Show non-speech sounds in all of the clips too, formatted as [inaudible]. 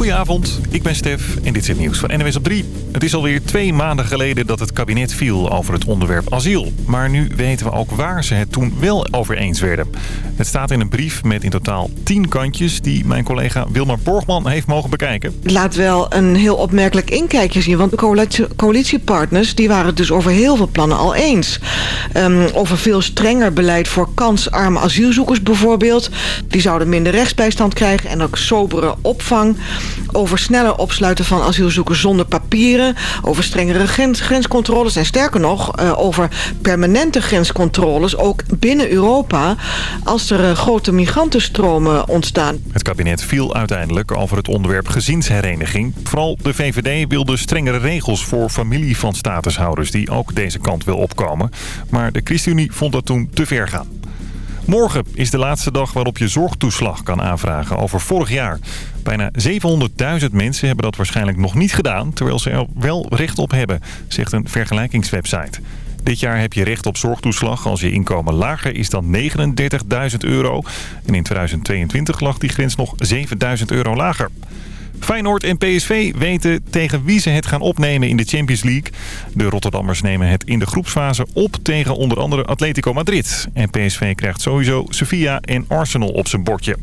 Goedenavond, ik ben Stef en dit is het nieuws van NWS op 3. Het is alweer twee maanden geleden dat het kabinet viel over het onderwerp asiel. Maar nu weten we ook waar ze het toen wel over eens werden. Het staat in een brief met in totaal tien kantjes... die mijn collega Wilmar Borgman heeft mogen bekijken. Laat wel een heel opmerkelijk inkijkje zien. Want de coalitiepartners die waren het dus over heel veel plannen al eens. Um, over veel strenger beleid voor kansarme asielzoekers bijvoorbeeld. Die zouden minder rechtsbijstand krijgen en ook sobere opvang. Over sneller opsluiten van asielzoekers zonder papieren. Over strengere grens, grenscontroles. En sterker nog, uh, over permanente grenscontroles, ook binnen Europa... als er uh, grote migrantenstromen ontstaan. Het kabinet viel uiteindelijk over het onderwerp gezinshereniging. Vooral de VVD wilde strengere regels voor familie van statushouders... die ook deze kant wil opkomen. Maar de ChristenUnie vond dat toen te ver gaan. Morgen is de laatste dag waarop je zorgtoeslag kan aanvragen over vorig jaar. Bijna 700.000 mensen hebben dat waarschijnlijk nog niet gedaan... terwijl ze er wel recht op hebben, zegt een vergelijkingswebsite. Dit jaar heb je recht op zorgtoeslag als je inkomen lager is dan 39.000 euro. En in 2022 lag die grens nog 7.000 euro lager. Feyenoord en PSV weten tegen wie ze het gaan opnemen in de Champions League. De Rotterdammers nemen het in de groepsfase op tegen onder andere Atletico Madrid. En PSV krijgt sowieso Sevilla en Arsenal op zijn bordje.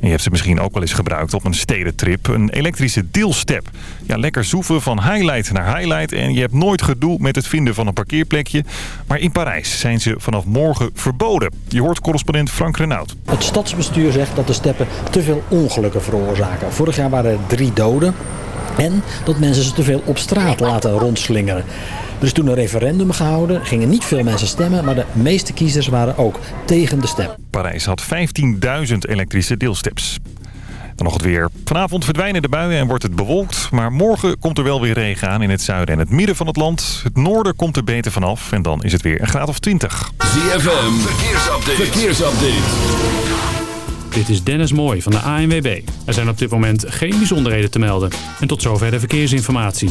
Je hebt ze misschien ook wel eens gebruikt op een stedentrip. Een elektrische deelstep. Ja, lekker zoeven van highlight naar highlight. En je hebt nooit gedoe met het vinden van een parkeerplekje. Maar in Parijs zijn ze vanaf morgen verboden. Je hoort correspondent Frank Renaud. Het stadsbestuur zegt dat de steppen te veel ongelukken veroorzaken. Vorig jaar waren er drie doden. En dat mensen ze te veel op straat laten rondslingeren. Er is toen een referendum gehouden, gingen niet veel mensen stemmen... maar de meeste kiezers waren ook tegen de stem. Parijs had 15.000 elektrische deelsteps. Dan nog het weer. Vanavond verdwijnen de buien en wordt het bewolkt. Maar morgen komt er wel weer regen aan in het zuiden en het midden van het land. Het noorden komt er beter vanaf en dan is het weer een graad of 20. ZFM, verkeersupdate. verkeersupdate. Dit is Dennis Mooij van de ANWB. Er zijn op dit moment geen bijzonderheden te melden. En tot zover de verkeersinformatie.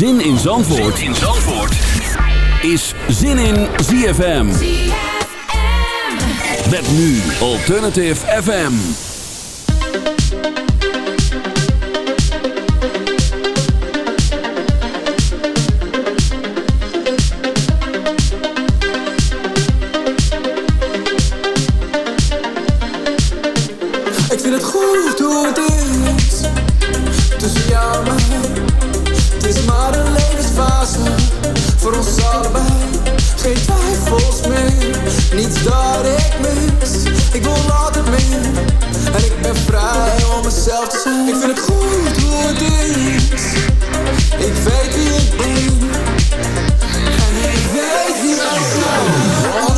Zin in Zandvoort, zin in Zandvoort. is Zin in ZFM. Met nu Alternative FM. Voor ons allebei. Geen twijfels meer, niets dat ik mis. Ik wil altijd meer en ik ben vrij om mezelf te zijn. Ik vind het goed hoe het is. Ik weet wie ik ben en ik weet wie ik ben.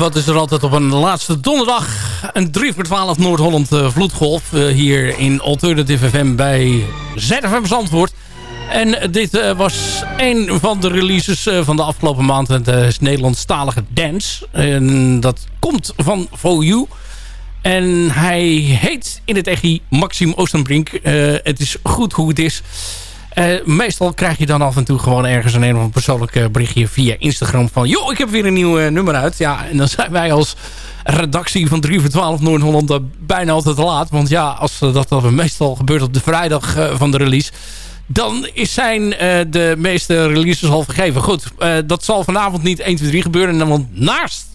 Wat is er altijd op een laatste donderdag? Een 3 voor 12 Noord-Holland eh, vloedgolf. eh, hier in Alternative FM bij ZFM Zandvoort. En dit eh, was een van de releases van de afgelopen maand. Het is Nederlandstalige Dance. En dat komt van For You. En hij heet in het echi Maxim Oostenbrink. Het is goed hoe het is. Eh, meestal krijg je dan af en toe gewoon ergens een, een persoonlijk eh, berichtje via Instagram van... joh, ik heb weer een nieuw eh, nummer uit. Ja, en dan zijn wij als redactie van 3 voor 12 Noord-Holland bijna altijd laat. Want ja, als dat, dat meestal gebeurt op de vrijdag van de release... dan zijn de meeste releases al vergeven. Goed, dat zal vanavond niet 1, 2, 3 gebeuren. Want naast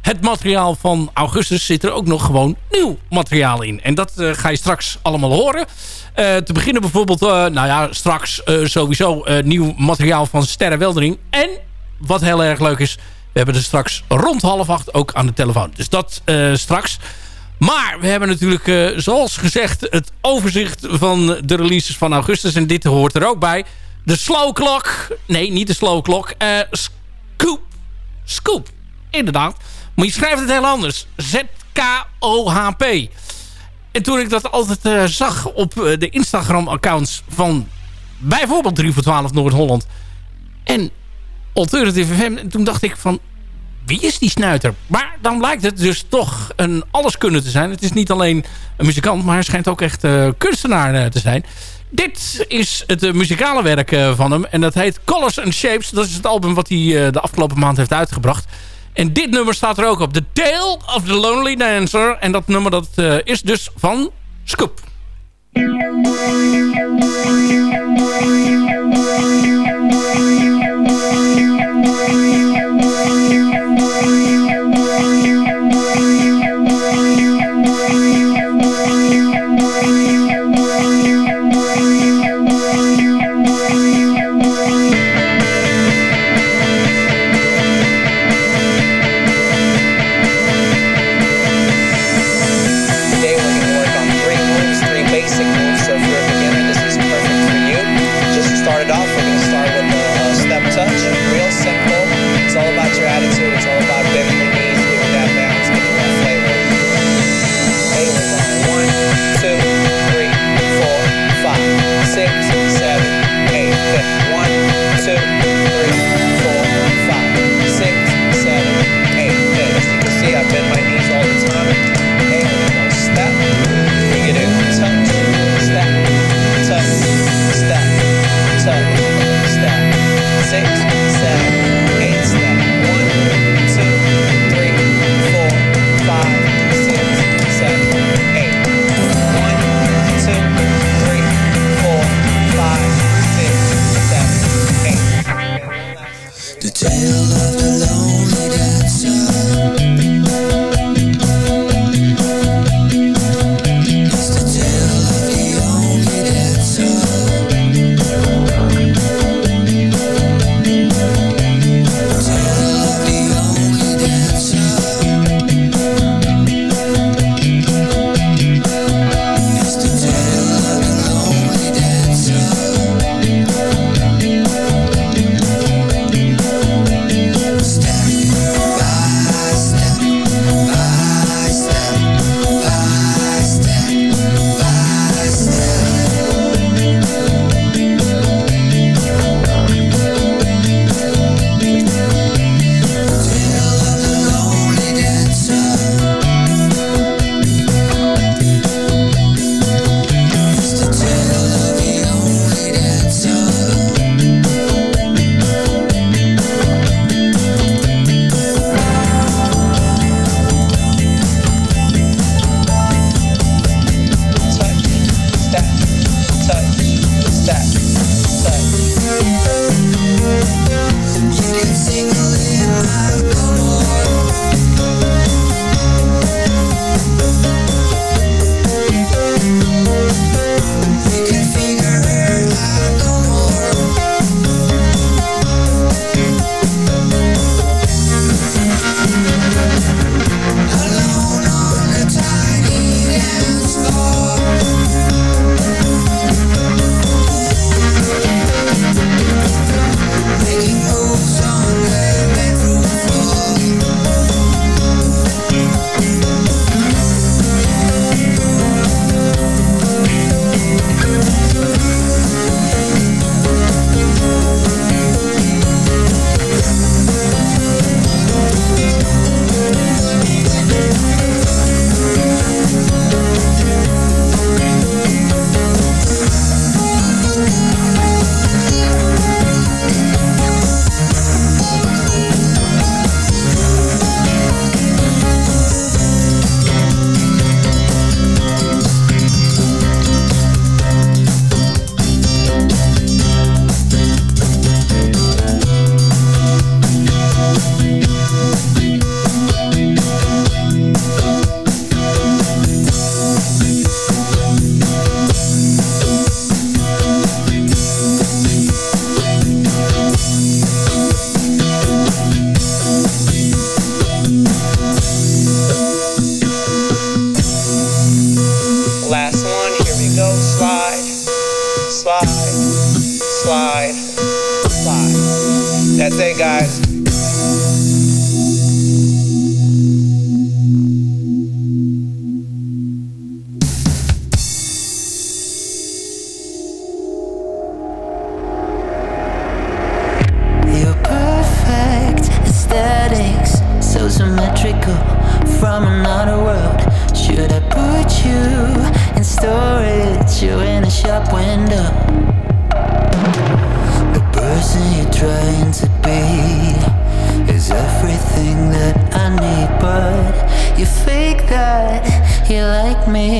het materiaal van augustus zit er ook nog gewoon nieuw materiaal in. En dat eh, ga je straks allemaal horen. Eh, te beginnen bijvoorbeeld, eh, nou ja, straks sowieso nieuw materiaal van Sterre Weldering. En wat heel erg leuk is, we hebben er straks rond half acht ook aan de telefoon. Dus dat straks. Maar we hebben natuurlijk, zoals gezegd, het overzicht van de releases van augustus. En dit hoort er ook bij. De Slow Clock. Nee, niet de Slow Clock. Scoop. Scoop. Inderdaad. Maar je schrijft het heel anders. Z-K-O-H-P. En toen ik dat altijd eh, zag op eh, de Instagram-accounts van bijvoorbeeld 3 voor 12 Noord-Holland en Alternative FM, en toen dacht ik van wie is die snuiter? Maar dan blijkt het dus toch een alleskunde te zijn. Het is niet alleen een muzikant, maar hij schijnt ook echt eh, kunstenaar te zijn. Dit is het muzikale werk van hem. En dat heet Colors and Shapes. Dat is het album wat hij de afgelopen maand heeft uitgebracht. En dit nummer staat er ook op. The Tale of the Lonely Dancer. En dat nummer dat, eh, is dus van Scoop.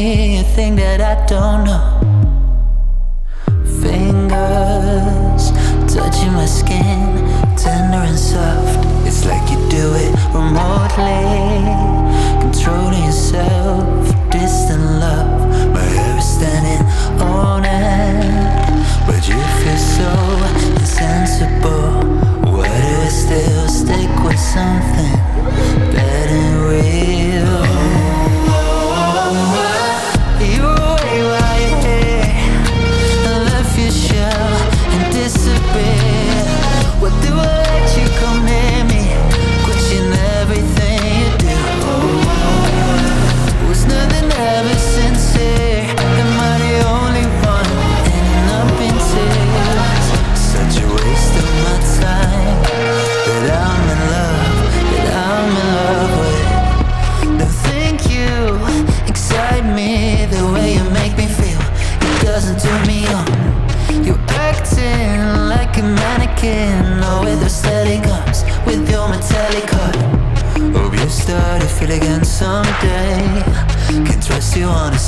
You think that I don't know. Fingers touching my skin, tender and soft. It's like you do it remotely, controlling yourself, distant love. My hair is standing on end, but you feel so insensible. Why do I still stick with something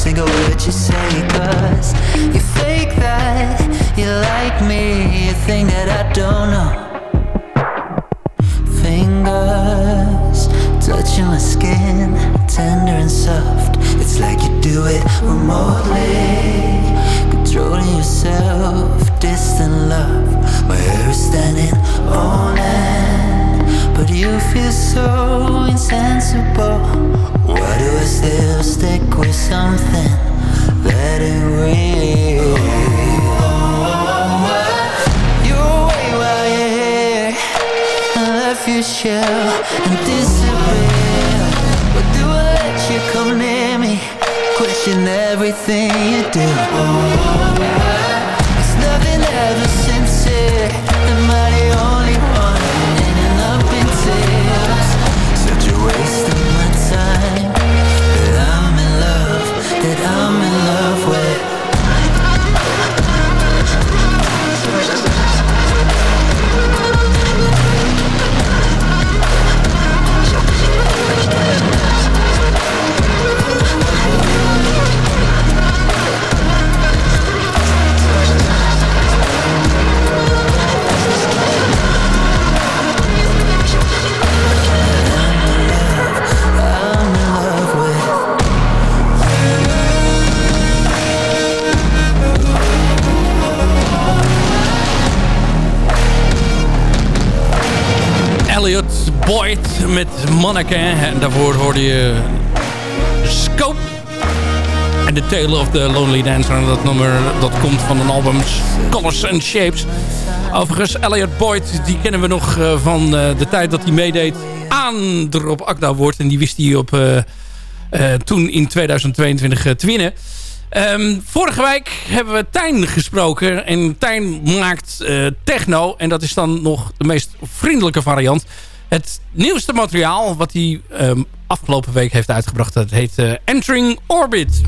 single word you say, cause you fake that you like me, you think that I don't know. Fingers touching my skin, tender and soft. It's like you do it remotely, controlling yourself, distant love. My hair is standing on end, but you feel so insensible. Why do I still stick with something that ain't real? You away while you're here and left your shell and disappear. But do I let you come near me? Question everything you do. It's nothing ever sincere. Am I the only Elliot Boyd met Manneke. En daarvoor hoorde je Scope. En The Tale of the Lonely Dancer. En dat nummer dat komt van een album Colors and Shapes. Overigens, Elliot Boyd, die kennen we nog eh, van eh, de tijd dat hij meedeed aan de Rob Akda wordt. En die wist hij op, eh, toen in 2022 te winnen. Ehm, vorige week hebben we Tijn gesproken. En Tijn maakt eh, techno. En dat is dan nog de meest vriendelijke variant. Het nieuwste materiaal wat hij ehm, afgelopen week heeft uitgebracht... dat heet eh, Entering Orbit.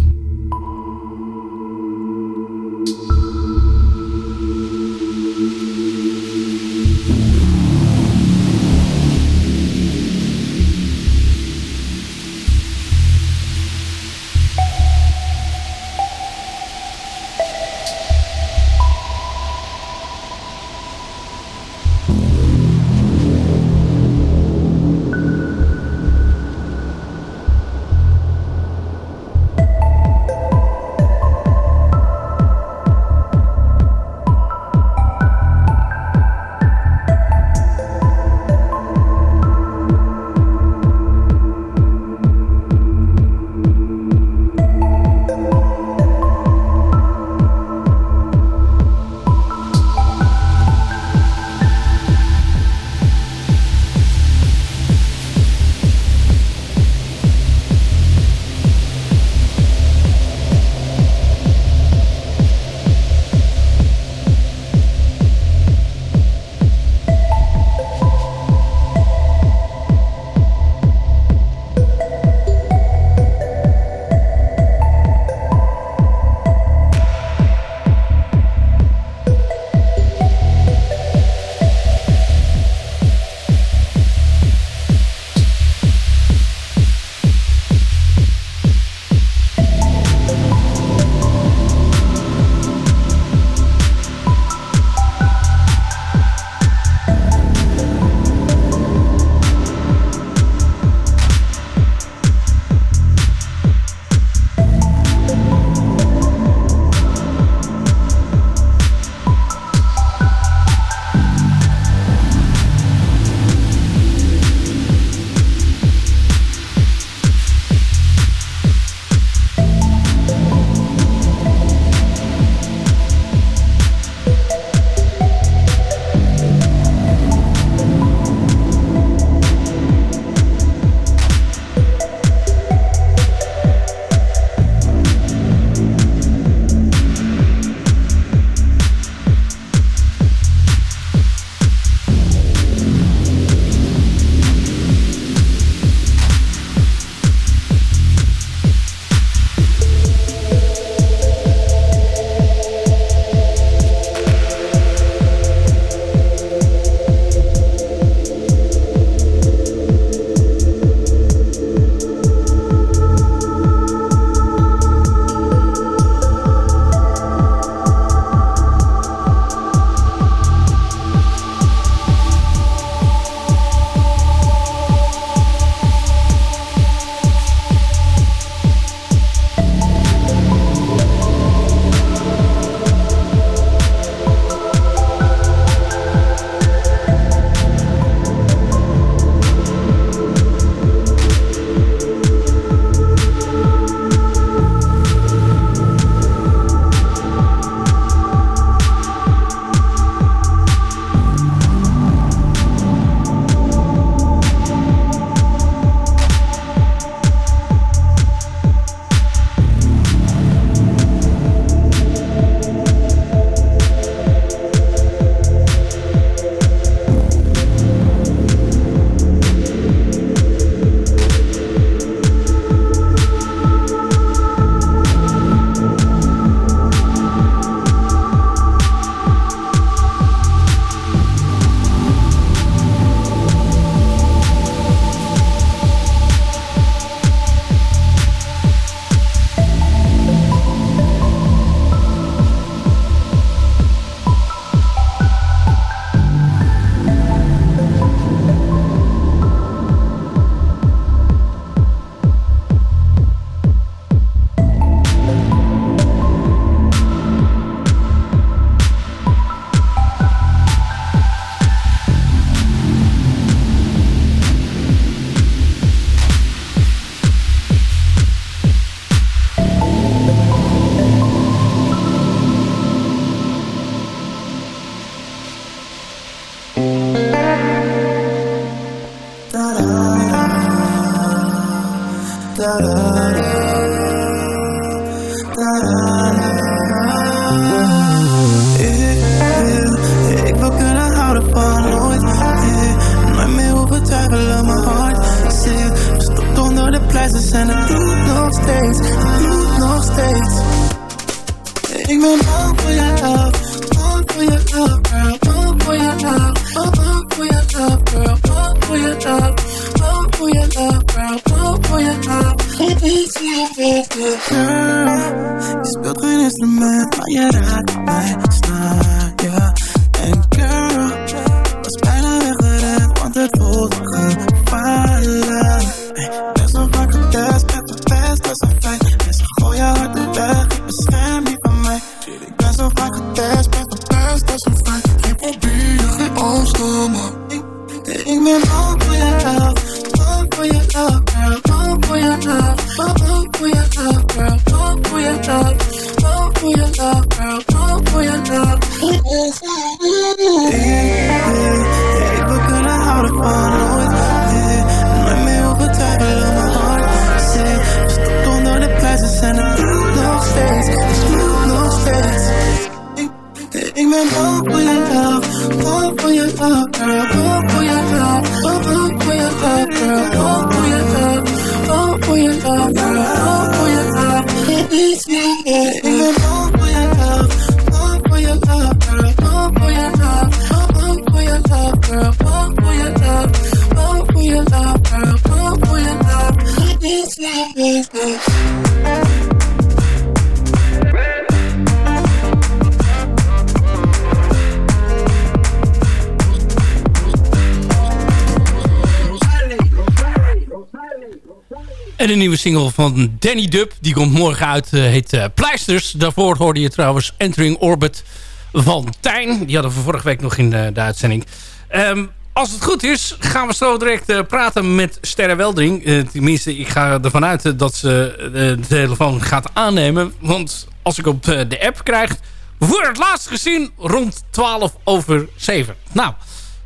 van Danny Dub. Die komt morgen uit, eh, heet eh, Pleisters. Daarvoor hoorde je trouwens Entering Orbit van Tijn. Die hadden we vorige week nog in eh, de, uitzending. Ehm, als het goed is, gaan we zo direct praten met Sterre Welding. Tenminste, ik ga ervan uit dat ze de telefoon gaat aannemen. Want als ik op de app krijg, wordt het laatst gezien rond 12 over 7. Nou,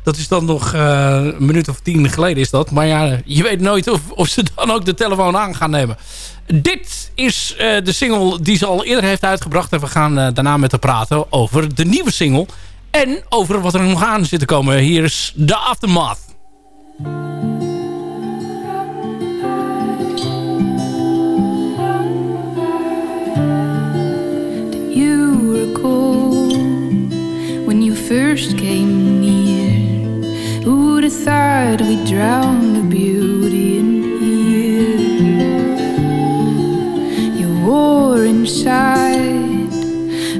dat is dan nog eh, een minuut of tien geleden is dat. Maar ja, je weet nooit of, of ze dan ook de telefoon aan gaan nemen. Dit is eh, de single die ze al eerder heeft uitgebracht. En we gaan eh, daarna met haar praten over de nieuwe single. En over wat er nog aan zit te komen. Hier is de Aftermath. You were when you first came never we drown the beauty in here. Your war inside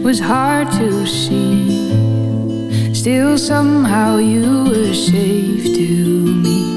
was hard to see. Still, somehow, you were safe to me.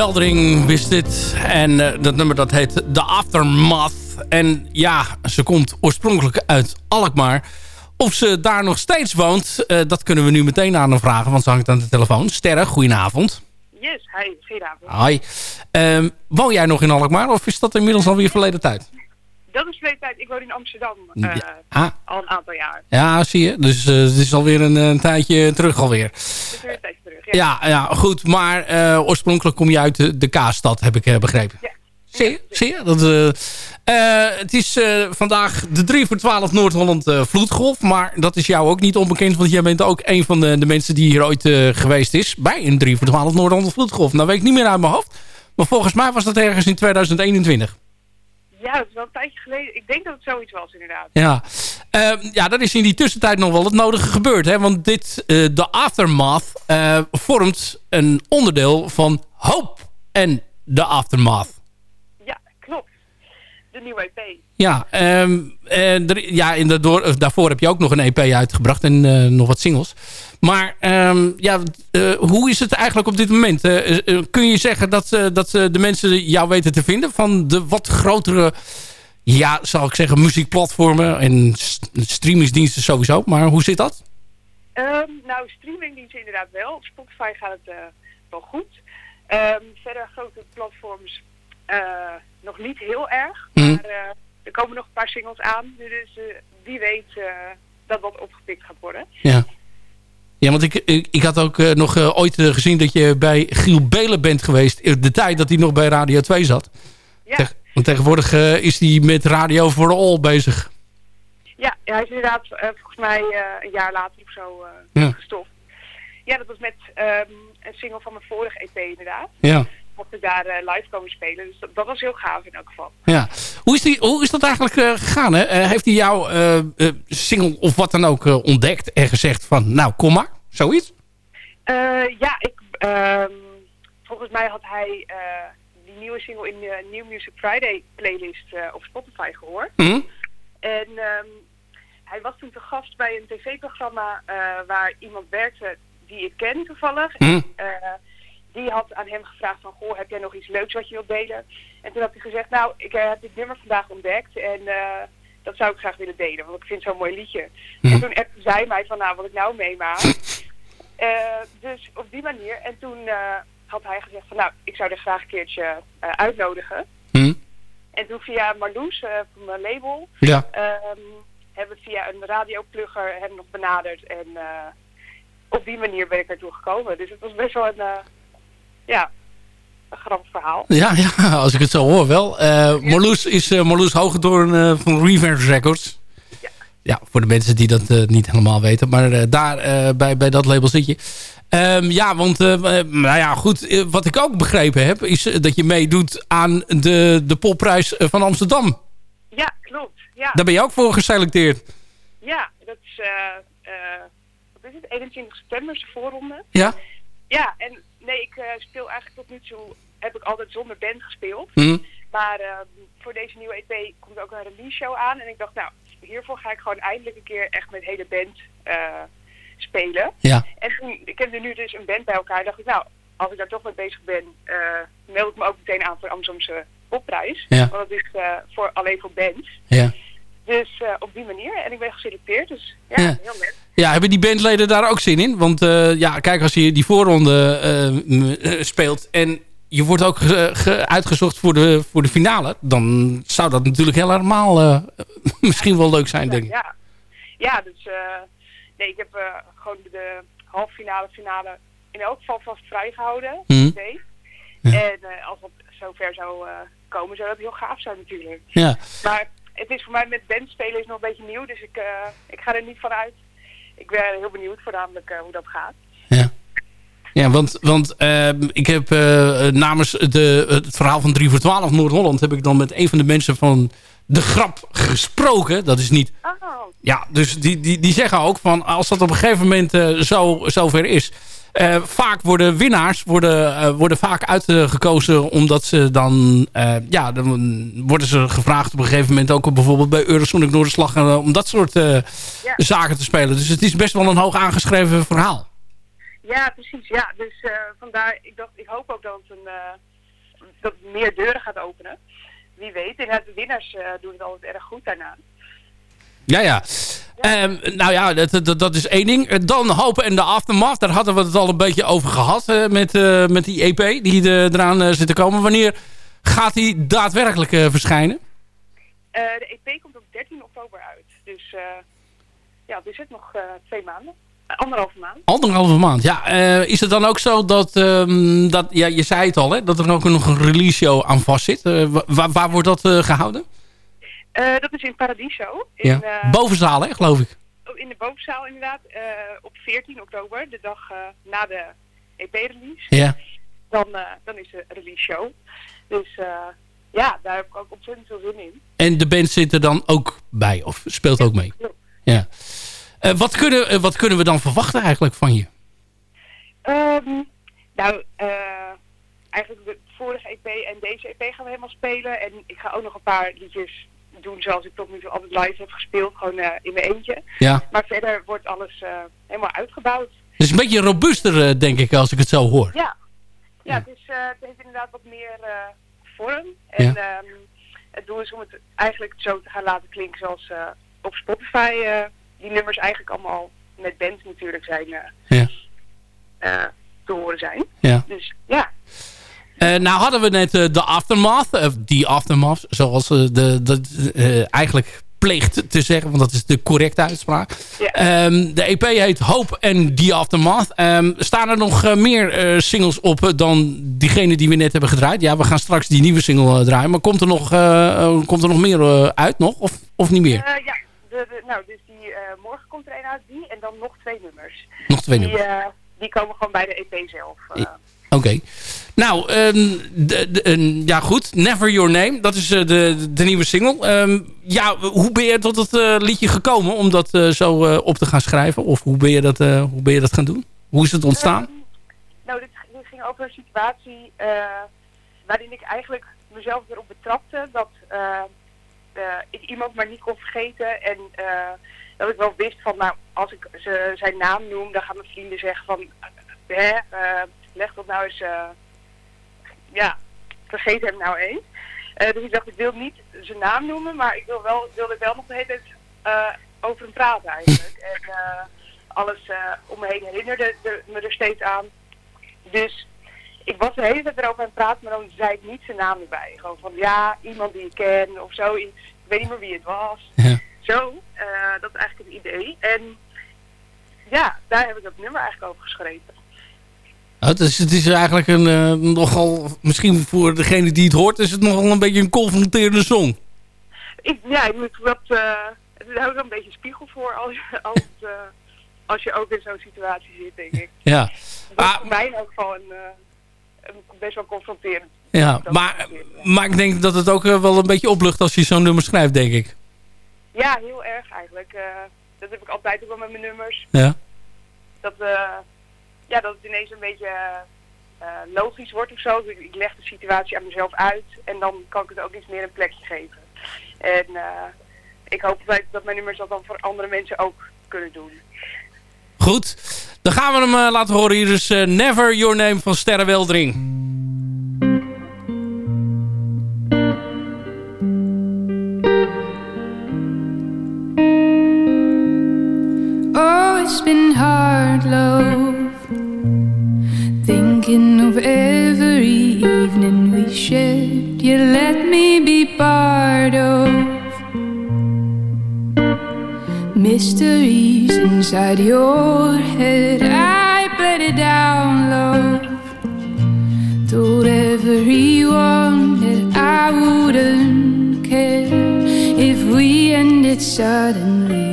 Weldering wist dit. En eh, dat nummer dat heet The Aftermath. En ja, ze komt oorspronkelijk uit Alkmaar. Of ze daar nog steeds woont, eh, dat kunnen we nu meteen aan haar vragen. Want ze hangt aan de telefoon. Sterre, goedenavond. Yes, hi, goedenavond. Hi. Ehm, woon jij nog in Alkmaar of is dat inmiddels alweer verleden tijd? Dat is de tijd. Ik woon in Amsterdam Ja. eh, Ah. al een aantal jaar. Ja, zie je. Dus het is alweer een, een tijdje terug alweer. Is weer een tijdje terug. Ja. Ja, goed. Maar eh, oorspronkelijk kom je uit de, de Kaasstad, heb ik eh, begrepen. Ja. Zie je? Zie je? Dat, eh, het is vandaag de 3 voor 12 Noord-Holland vloedgolf. Maar dat is jou ook niet onbekend. Want jij bent ook een van de, de mensen die hier ooit geweest is. Bij een 3 voor 12 Noord-Holland vloedgolf. Nou weet ik niet meer uit mijn hoofd. Maar volgens mij was dat ergens in 2021. Ja, dat is wel een tijdje geleden. Ik denk dat het zoiets was inderdaad. Ja, Ehm, ja dan is in die tussentijd nog wel het nodige gebeurd. Hè? Want dit, eh, de Aftermath, eh, vormt een onderdeel van Hope en de Aftermath. Ja, klopt. De nieuwe EP. Ja, ehm, eh, er- ja en daardoor, eh, daarvoor heb je ook nog een EP uitgebracht en eh, nog wat singles. Maar ehm, ja, eh, hoe is het eigenlijk op dit moment? Eh, eh, kun je zeggen dat, eh, dat eh, de mensen jou weten te vinden van de wat grotere, ja, zal ik zeggen, muziekplatformen en st- streamingsdiensten sowieso. Maar hoe zit dat? Ehm, nou, streamingdiensten inderdaad wel. Op Spotify gaat het eh, wel goed. Ehm, verder grote platforms eh, nog niet heel erg. Mhm. Maar eh, er komen nog een paar singles aan. Dus eh, wie weet eh, dat wat opgepikt gaat worden. Ja. Ja, want ik, ik, ik had ook nog ooit gezien dat je bij Giel Belen bent geweest. De tijd dat hij nog bij Radio 2 zat. Ja. Teg- want tegenwoordig is hij met Radio for All bezig. Ja, hij is inderdaad volgens mij een jaar later of zo Ja. gestopt. Ja, dat was met ehm, een single van mijn vorige EP inderdaad. Ja. Mocht ik daar eh, live komen spelen. Dus dat, dat was heel gaaf in elk geval. Ja. Hoe, is die, hoe is dat eigenlijk eh, gegaan? Hè? Eh, heeft hij jouw single of wat dan ook ontdekt en gezegd van nou kom maar, zoiets? Ja, ik, ehm, volgens mij had hij die nieuwe single in de New Music Friday playlist op Spotify gehoord. Hm? En ehm, hij was toen te gast bij een tv-programma waar iemand werkte die ik ken toevallig. Hm. Eh, die had aan hem gevraagd van, goh, heb jij nog iets leuks wat je wilt delen? En toen had hij gezegd, nou, ik eh, heb dit nummer vandaag ontdekt en eh, dat zou ik graag willen delen, want ik vind het zo'n mooi liedje. Hm. En toen appte zij mij van, nou, wat ik nou meemaak. [laughs] Eh, dus op die manier. En toen had hij gezegd van, nou, ik zou er graag een keertje uitnodigen. Hm? En toen via Marloes, van mijn label, Ja. ehm, hebben we via een radioplugger hem nog benaderd. En op die manier ben ik ertoe gekomen. Dus het was best wel een, ja, een grappig verhaal. Ja, ja, als ik het zo hoor wel. Eh Marloes is uh, Marloes Hogendoorn eh, van Reverse Records. Ja. voor de mensen die dat niet helemaal weten. Maar daar bij, bij dat label zit je. Ehm, ja, want nou ja, goed. wat ik ook begrepen heb, is dat je meedoet aan de, de popprijs van Amsterdam. Ja, klopt. Ja, Daar ben je ook voor geselecteerd. ja dat is, wat is het, 21 september is de voorronde. Ja? Ja, en nee, ik eh, speel eigenlijk tot nu toe, heb ik altijd zonder band gespeeld. Hm. Maar eh, voor deze nieuwe EP komt ook een release show aan. En ik dacht, nou, hiervoor ga ik gewoon eindelijk een keer echt met hele band eh, spelen. Ja. En toen, ik heb er nu dus een band bij elkaar. dacht ik, nou, als ik daar toch mee bezig ben, eh, meld ik me ook meteen aan voor de Amsterdamse popprijs. Ja. Want dat is voor, alleen voor bands. Ja. Dus eh, op die manier. En ik ben geselecteerd. Dus ja, Ja. heel leuk. Ja, hebben die bandleden daar ook zin in? Want eh, ja, kijk, als je die voorronde eh, speelt en je wordt ook ge- ge- uitgezocht voor de, voor de finale, dan zou dat natuurlijk helemaal [laughs] misschien wel leuk zijn, denk ik. Ja, ja dus eh, nee, ik heb gewoon de halve finale, finale in elk geval vast vrijgehouden. Mhm. En als dat zover zou komen, zou dat heel gaaf zijn natuurlijk. Ja. Maar het is voor mij met band spelen is nog een beetje nieuw, dus ik, eh, ik ga er niet van uit. Ik ben heel benieuwd voornamelijk eh, hoe dat gaat. Ja. Ja, want, want uh, ik heb uh, namens de, het verhaal van 3 voor 12 Noord-Holland... heb ik dan met een van de mensen van de grap gesproken. Dat is niet... Oh. Ja, dus die, die, die zeggen ook van... als dat op een gegeven moment uh, zo, zover is... vaak worden winnaars worden, worden vaak uitgekozen omdat ze dan... ja, dan worden ze gevraagd op een gegeven moment ook bijvoorbeeld bij Eurosonic Noorderslag... om dat soort ja. zaken te spelen. Dus het is best wel een hoog aangeschreven verhaal. Ja, precies. Ja, dus vandaar, ik, dacht, ik hoop ook dat het, een, dat het meer deuren gaat openen. Wie weet. Inderdaad, de winnaars doen het altijd erg goed daarna. Ja, ja. Ja. Um, nou ja, dat, dat, dat, is één ding. Dan Hopen en de Aftermath. Daar hadden we het al een beetje over gehad met, met die EP die de, eraan zit te komen. Wanneer gaat die daadwerkelijk verschijnen? de EP komt op 13 oktober uit. Dus ja, er zit nog twee maanden. Anderhalve maand. Anderhalve maand, ja. Is het dan ook zo dat, um, dat ja, je zei het al, hè, dat er ook nog een release show aan vast zit. Waar, waar, wordt dat gehouden? Dat is in Paradiso. In, ja. Bovenzaal, hè, geloof ik. In de bovenzaal inderdaad. op 14 oktober, de dag na de EP-release. Ja. Dan, dan is de release show. Dus ja, daar heb ik ook ontzettend veel zin in. En de band zit er dan ook bij, of speelt ook mee? Ja. Uh, wat, kunnen, uh, wat kunnen we dan verwachten eigenlijk van je? Um, nou, uh, eigenlijk de vorige EP en deze EP gaan we helemaal spelen. En ik ga ook nog een paar liedjes doen zoals ik tot nu toe altijd live heb gespeeld. Gewoon in mijn eentje. Ja. Maar verder wordt alles helemaal uitgebouwd. Het is een beetje robuuster, denk ik, als ik het zo hoor. Ja, ja, Het, is, het heeft inderdaad wat meer vorm. En ja. um, het doel is om het eigenlijk zo te gaan laten klinken zoals op Spotify die nummers eigenlijk allemaal met bands natuurlijk zijn ja. te horen zijn. Ja. Dus ja. Uh, nou hadden we net de Aftermath, of die Aftermath, zoals de, de, eigenlijk pleegt te zeggen, want dat is de correcte uitspraak. Ja. Um, de EP heet Hope en The Aftermath. Um, staan er nog meer singles op dan diegene die we net hebben gedraaid? Ja, we gaan straks die nieuwe single draaien, maar komt er nog, komt er nog meer uit nog, of, of niet meer? ja, de, de, nou, dus die, morgen komt er een uit, die en dan nog twee nummers. Nog twee die, nummers? Die komen gewoon bij de EP zelf. Uh. Oké. Nou, um, de, de, ja goed. Never Your Name, dat is de, de nieuwe single. Um, ja, hoe ben je tot het liedje gekomen om dat zo op te gaan schrijven? Of hoe ben je dat, hoe ben je dat gaan doen? Hoe is het ontstaan? nou, dit, ging over een situatie waarin ik eigenlijk mezelf erop betrapte dat ik iemand maar niet kon vergeten. En dat ik wel wist van, nou, als ik ze, zijn naam noem, dan gaan mijn vrienden zeggen van, hè, leg dat nou eens, ja, vergeet hem nou eens. dus ik dacht, ik wil niet zijn naam noemen, maar ik wil wel, wilde wel nog de hele tijd over hem praten eigenlijk. [laughs] en alles om me heen herinnerde me er steeds aan. Dus ik was de hele tijd erover aan het praten, maar dan zei ik niet zijn naam erbij. Gewoon van ja, iemand die ik ken of zoiets. Ik weet niet meer wie het was. Ja. Zo, uh, dat is eigenlijk het idee. En ja, daar heb ik dat nummer eigenlijk over geschreven. Nou, het, is, het is eigenlijk een uh, nogal, misschien voor degene die het hoort, is het nogal een beetje een confronterende song. Ik, ja, ik moet dat, uh, houdt wel een beetje spiegel voor als, als, als je ook in zo'n situatie zit, denk ik. Ja. Dat is voor mij in elk geval een best wel confronterend. Ja, maar, maar ik denk dat het ook wel een beetje oplucht als je zo'n nummer schrijft, denk ik. Ja, heel erg eigenlijk. Dat heb ik altijd ook wel met mijn nummers. Ja. Dat, ja, dat het ineens een beetje logisch wordt of zo. Ik, ik, leg de situatie aan mezelf uit en dan kan ik het ook iets meer een plekje geven. En ik hoop dat mijn nummers dat dan voor andere mensen ook kunnen doen. Goed, dan gaan we hem uh, laten horen. Hier is uh, Never Your Name van Sterre Weldering. Oh, it's been hard, love Thinking of every evening we shared You let me be part of mysteries inside your head. I bled it down, love. Told everyone that I wouldn't care if we ended suddenly.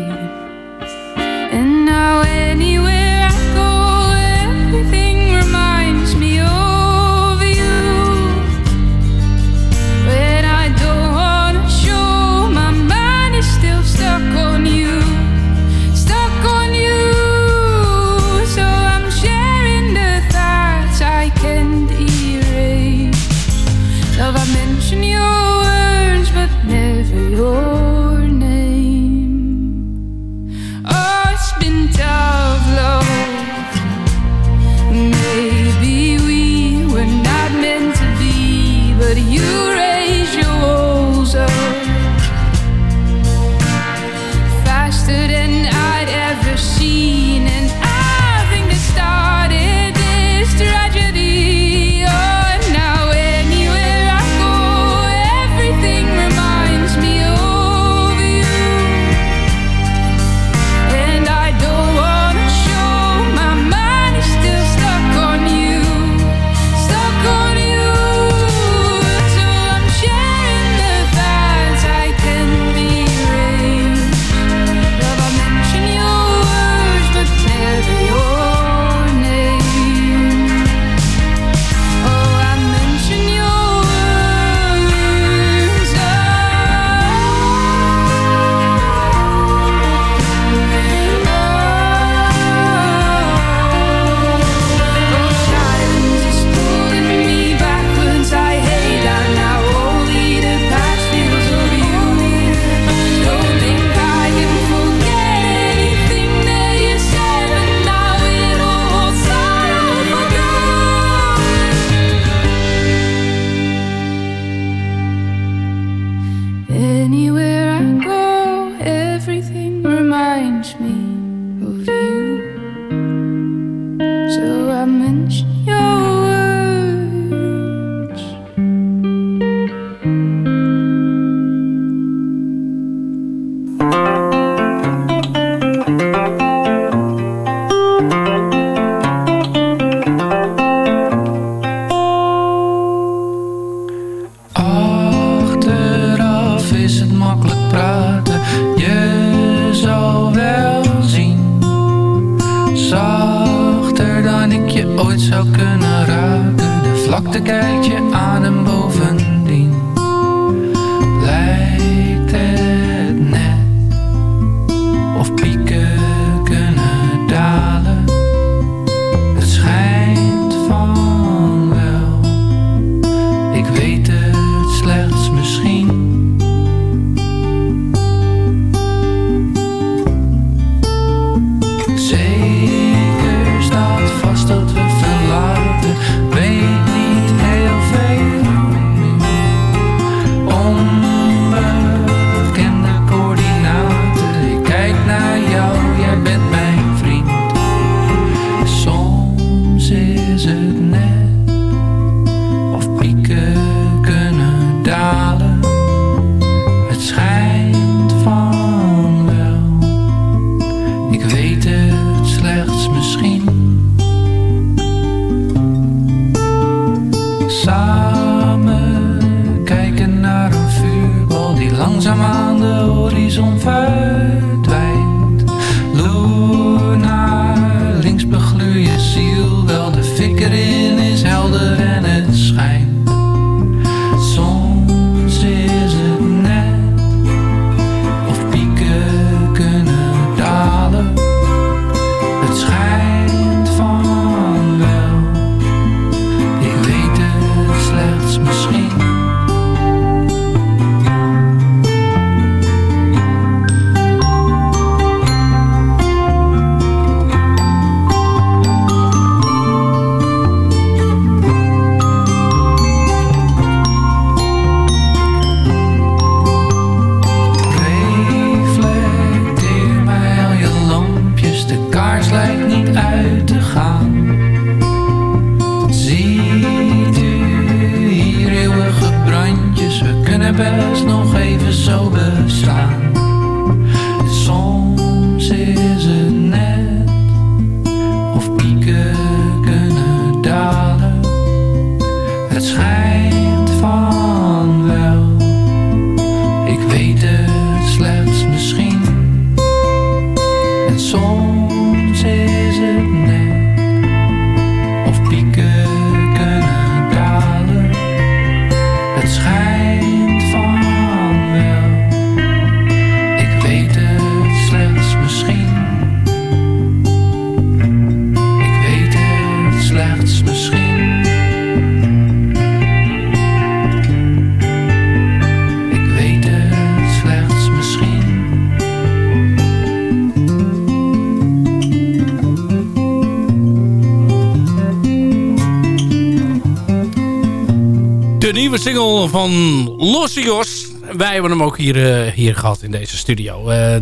Van Lossios. Wij hebben hem ook hier, uh, hier gehad in deze studio. Uh,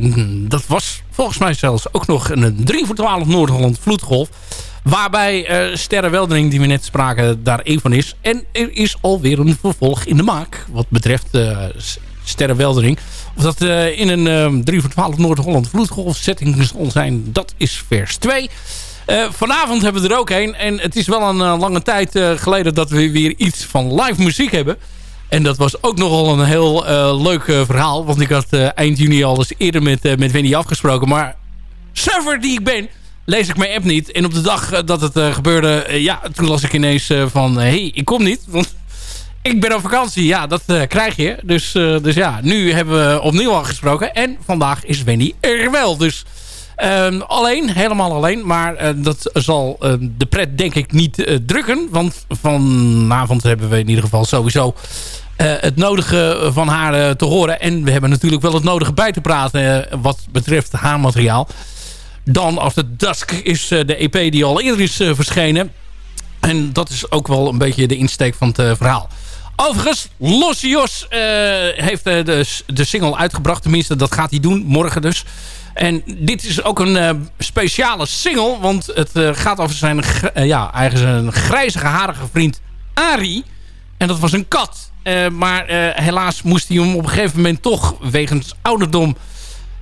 dat was volgens mij zelfs ook nog een 3 voor 12 Noord-Holland vloedgolf. Waarbij uh, Sterrenweldering, die we net spraken, daar één van is. En er is alweer een vervolg in de maak. Wat betreft Sterrenweldering. Of dat in een 3 voor 12 Noord-Holland vloedgolf setting zal zijn, dat is vers 2. Uh, vanavond hebben we er ook een. En het is wel een lange tijd geleden dat we weer iets van live muziek hebben. En dat was ook nogal een heel leuk verhaal. Want ik had eind juni al eens eerder met, met Wendy afgesproken. Maar server die ik ben, lees ik mijn app niet. En op de dag dat het gebeurde, ja, toen las ik ineens van... Hé, hey, ik kom niet, want ik ben op vakantie. Ja, dat krijg je. Dus, dus ja, nu hebben we opnieuw afgesproken. En vandaag is Wendy er wel. Dus... Uh, alleen, helemaal alleen. Maar uh, dat zal uh, de pret denk ik niet uh, drukken. Want vanavond hebben we in ieder geval sowieso het nodige van haar te horen. En we hebben natuurlijk wel het nodige bij te praten wat betreft haar materiaal. Dan After Dusk is de EP die al eerder is verschenen. En dat is ook wel een beetje de insteek van het verhaal. Overigens, Los heeft de, de single uitgebracht. Tenminste, dat gaat hij doen. Morgen dus. En dit is ook een uh, speciale single. Want het uh, gaat over zijn, uh, ja, eigenlijk zijn grijzige, harige vriend Ari. En dat was een kat. maar helaas moest hij hem op een gegeven moment toch wegens ouderdom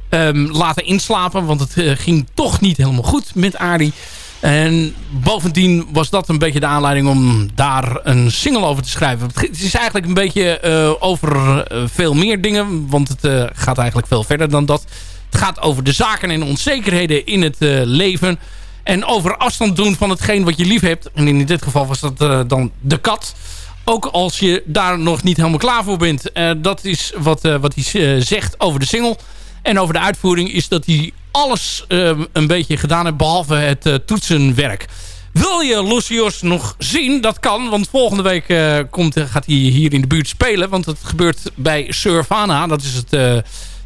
um, laten inslapen. Want het ging toch niet helemaal goed met Ari. En bovendien was dat een beetje de aanleiding om daar een single over te schrijven. Het is eigenlijk een beetje over veel meer dingen. Want het gaat eigenlijk veel verder dan dat. Het gaat over de zaken en onzekerheden in het uh, leven. En over afstand doen van hetgeen wat je lief hebt. En in dit geval was dat uh, dan de kat. Ook als je daar nog niet helemaal klaar voor bent. Uh, dat is wat, wat hij zegt over de single. En over de uitvoering is dat hij alles een beetje gedaan heeft. Behalve het toetsenwerk. Wil je Lucius nog zien? Dat kan, want volgende week komt, gaat hij hier in de buurt spelen. Want het gebeurt bij Surfana. Dat is het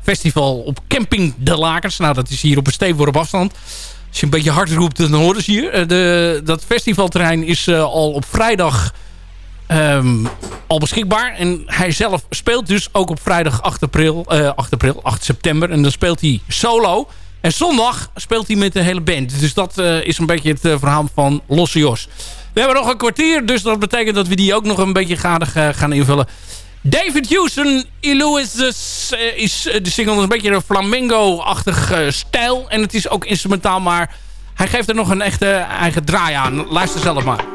festival op Camping de Lakens. Nou, dat is hier op een steenworp afstand. Als je een beetje hard roept, dan horen ze hier. Eh, de, dat festivalterrein is uh, al op vrijdag um, al beschikbaar. En hij zelf speelt dus ook op vrijdag 8 april, uh, 8 april, 8 september. En dan speelt hij solo. En zondag speelt hij met de hele band. Dus dat is een beetje het verhaal van Losse Jos. We hebben nog een kwartier, dus dat betekent dat we die ook nog een beetje gadig gaan invullen. David Houston, Eloises uh, is eh, de single een beetje een flamengo-achtig uh, stijl. En het is ook instrumentaal, maar hij geeft er nog een echte eigen draai aan. Luister zelf maar.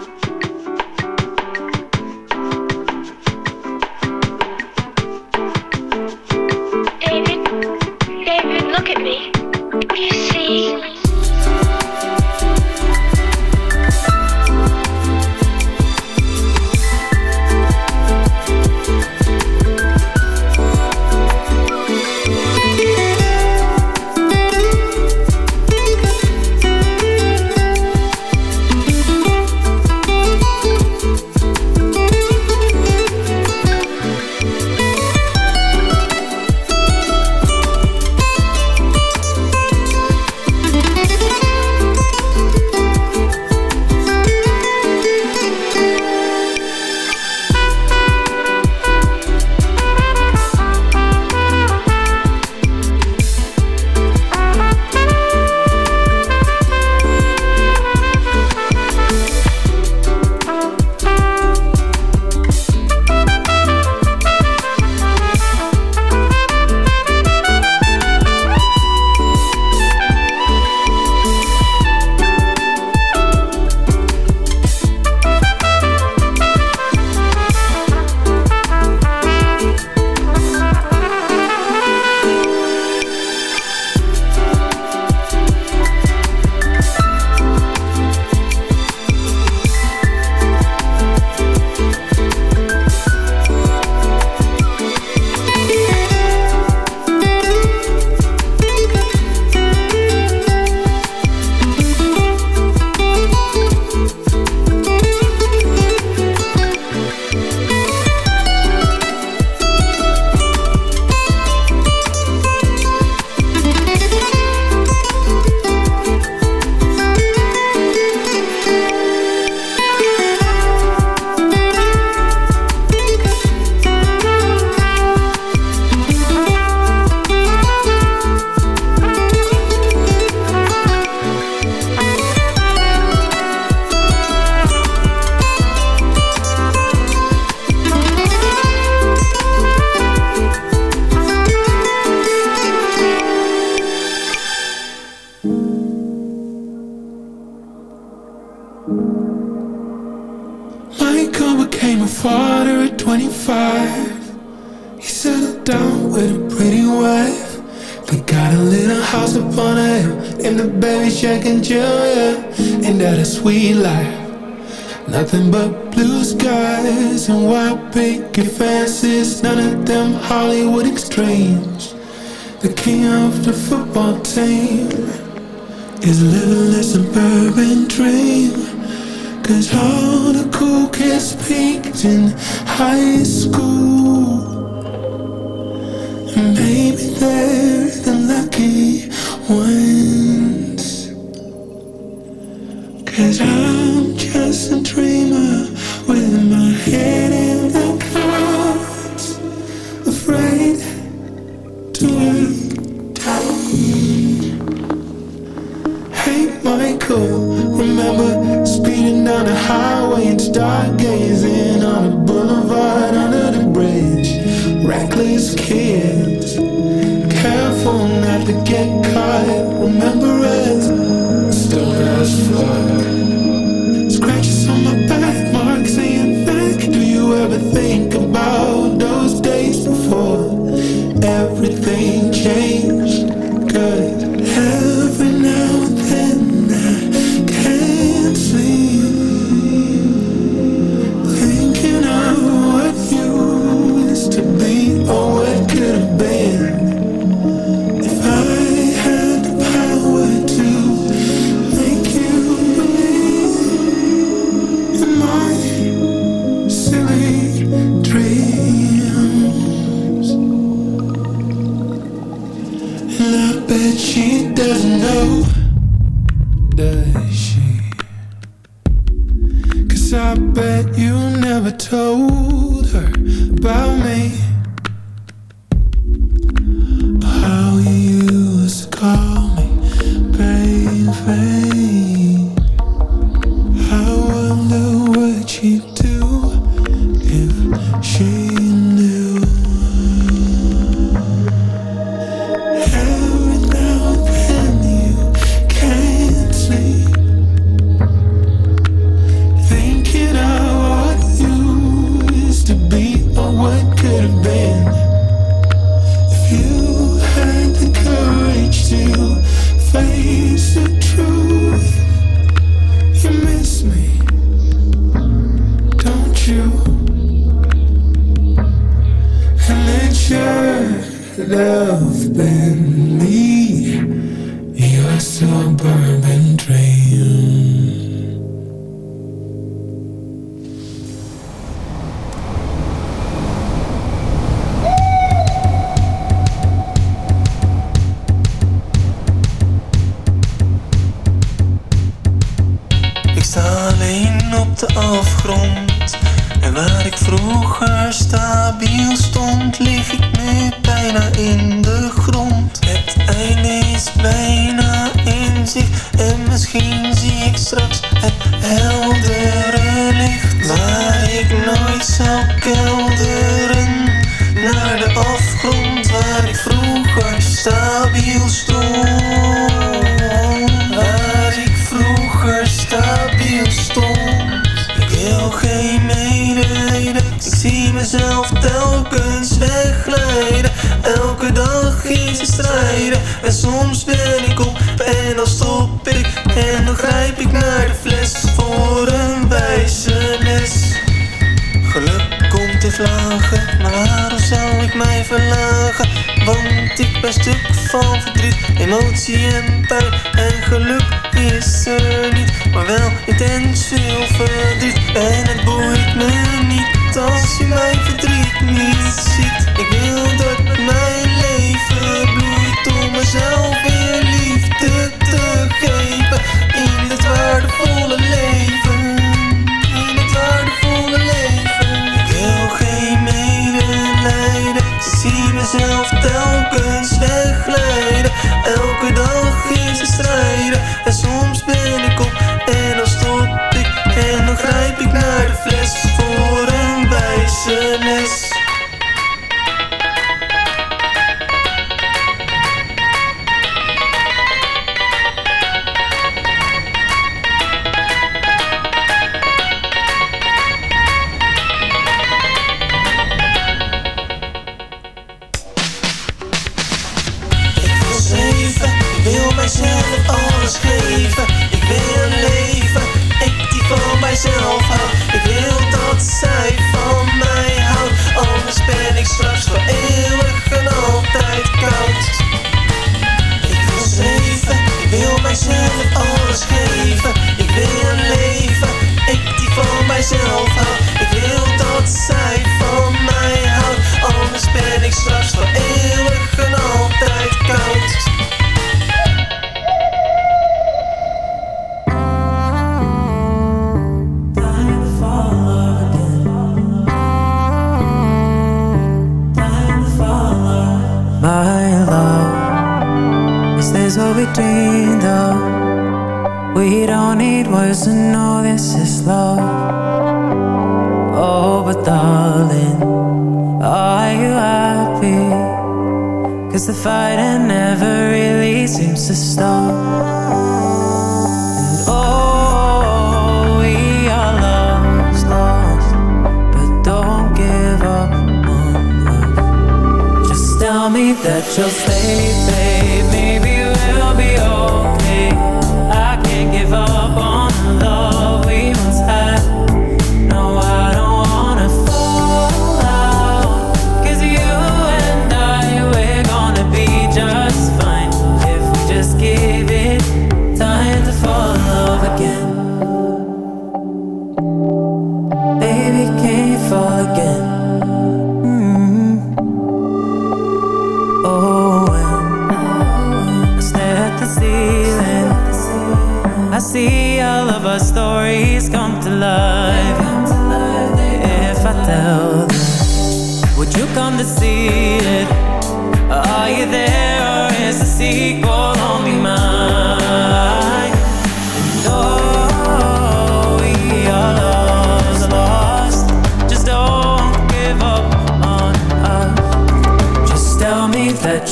sweet life. Nothing but blue skies and white picket fences. None of them Hollywood extremes. The king of the football team is living a suburban dream. Cause all the cool kids peaked in high school. And maybe they're the lucky ones. butterfly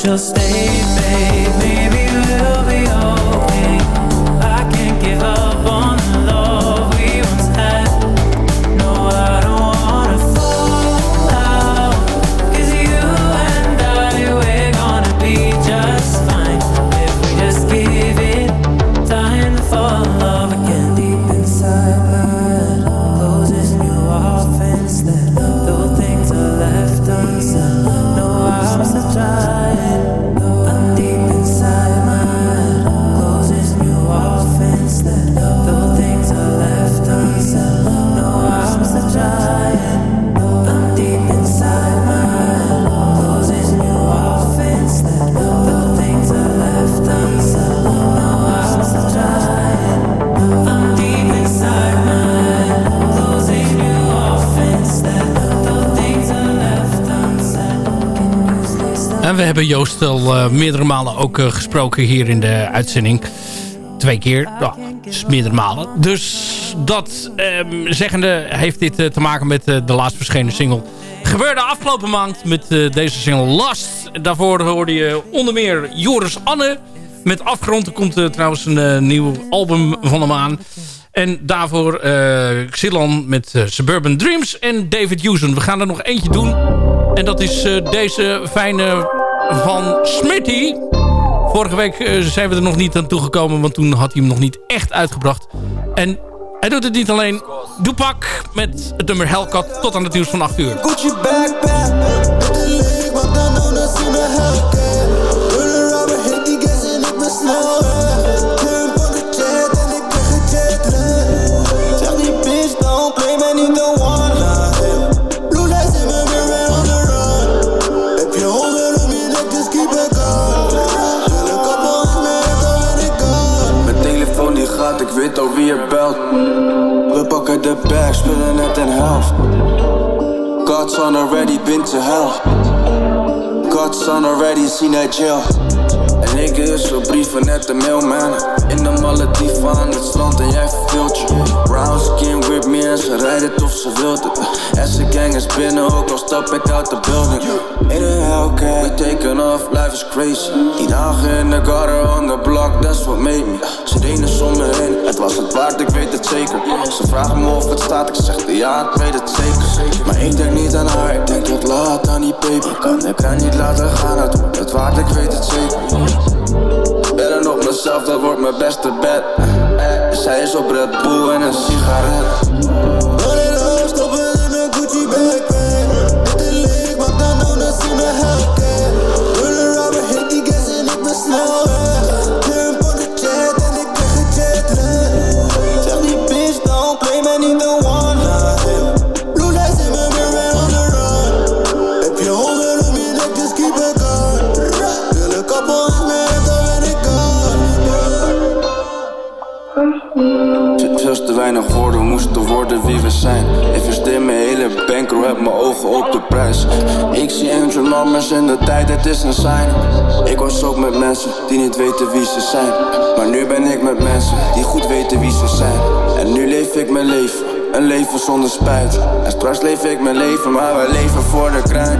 just stay. Hebben Joost al eh, meerdere malen ook eh, gesproken hier in de uitzending. Twee keer, dus meerdere malen. Dus dat ehm, zeggende heeft dit eh, te maken met de laatst verschenen single. Gebeurde afgelopen maand met deze single Last. Daarvoor hoorde je onder meer Joris Anne met Afgrond. Er komt trouwens een nieuw album van hem aan. En daarvoor Xilon met Suburban Dreams en David Houston. We gaan er nog eentje doen. En dat is deze fijne van Smitty. Vorige week eh, zijn we er nog niet aan toegekomen, want toen had hij hem nog niet echt uitgebracht. En hij doet het niet alleen. Doepak met het nummer Hellcat tot aan het nieuws van 8 uur. spilling up than health. Godson already been to hell. Godson already seen that jail. Ik is zo brieven net de mailman. In de Malediven aan het strand en jij verveelt je. Brown skin with me en ze rijdt het of ze wilt het. En gang is binnen, ook al stap ik uit de building. In a Hellcat, we taken off, life is crazy. Die dagen in de gutter on the block, that's what made me. Ze deden om me heen, het was het waard, ik weet het zeker. Ze vragen me of het staat, ik zeg ja, ik weet het zeker. Maar ik denk niet aan haar, ik denk tot laat aan die paper. Kan ik haar niet laten gaan, het wordt het waard, ik weet het zeker. Mezelf, dat wordt mijn beste bed. Zij is op Red Bull en een sigaret. kunnen zijn. Investeer mijn hele bankroll, heb mijn ogen op de prijs. Ik zie entrenomers in de tijd, het is een sign. Ik was ook met mensen die niet weten wie ze zijn. Maar nu ben ik met mensen die goed weten wie ze zijn. En nu leef ik mijn leven een leven zonder spijt. En straks leef ik mijn leven, maar we leven voor de kruin.